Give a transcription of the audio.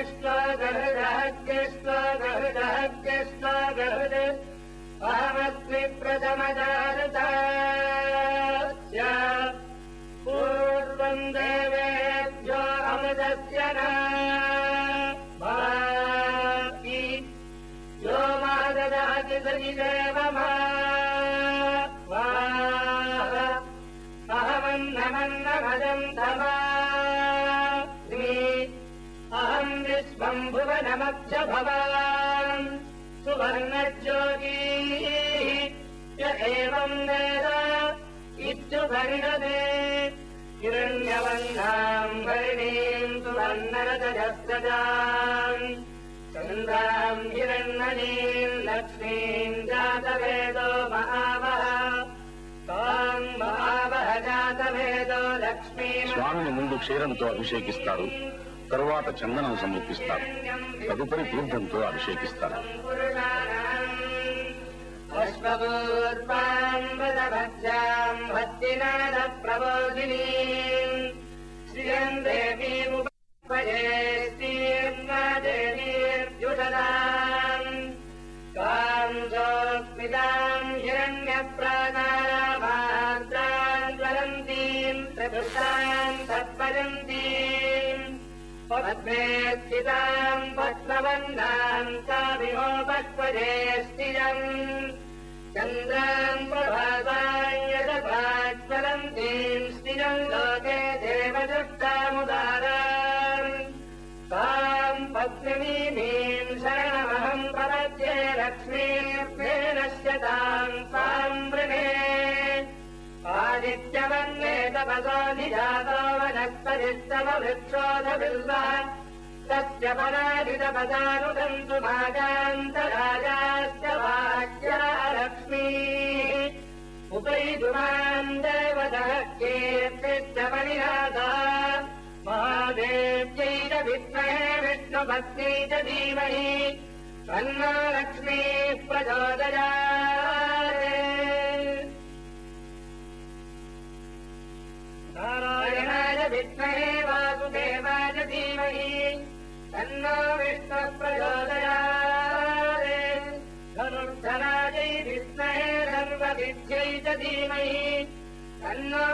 अहद्यष्टागहृदहद्यष्टागहृदहद्यष्टागहृद अहमस्मि प्रथमजागृता पूर्वम् देवेभ्यो अमृतस्य न। भाति यो माददाति सजिदेव भवान् सुवर्णज्योतिः य एवम् वेद इत्युपरिषदे हिरण्यवह्नाम् हरिणीम् सुवर्णरजस्रजाम् चन्द्राम् हिरण्मणीम् लक्ष्मीम् जातवेदो महावः ताम् महावः जातवेदो लक्ष्मीम् స్వామిని ముందు క్షీరంతో అభిషేకిస్తారు తరువాత చందనం సమర్పిస్తారు తదుపరి తీర్థంతో అభిషేకిస్తారు अश्वपूर्वाम्बदभज्याम् भक्तिनाद प्रबोधिनीम् श्रियम् देवीमुपये श्रीर्मा देवीर्युषदाम् काम् जोस्मिताम् हिरण्यप्राणामात्राम् ज्वलन्तीम् प्रभृताम् तत्परन्तीम् पद्मे स्थिताम् पद्मवन्नाम् काभिमोपक्वजे स्थिरम् चन्द्राम् प्रभासायदभाज्वलन्तीम् स्थिरम् लोके देवदृष्टामुदाराम् ताम् पद्मिनीमीम् शरणमहम् प्रपद्ये लक्ष्मीर्भेणस्य ताम् ताम् आदित्यवन्ने तपसो निजातो वनस्पतिस्तमवृक्षोधबिल्वः तस्य पराजितपदानुदन्तु भागान्तराजास्य वाक्या लक्ष्मीः कीर्तिश्च परिहासा महादेव्यै च विद्महे विष्णुभक्त्यै च धीमहि तन्नो लक्ष्मीः प्रचोदयात् विद्महे वासुदेवाय धीमहि तन्नो विष्णुः प्रचोदयात् धनुर्धरायै विद्महे सर्वविद्यै च धीमहि। तन्नो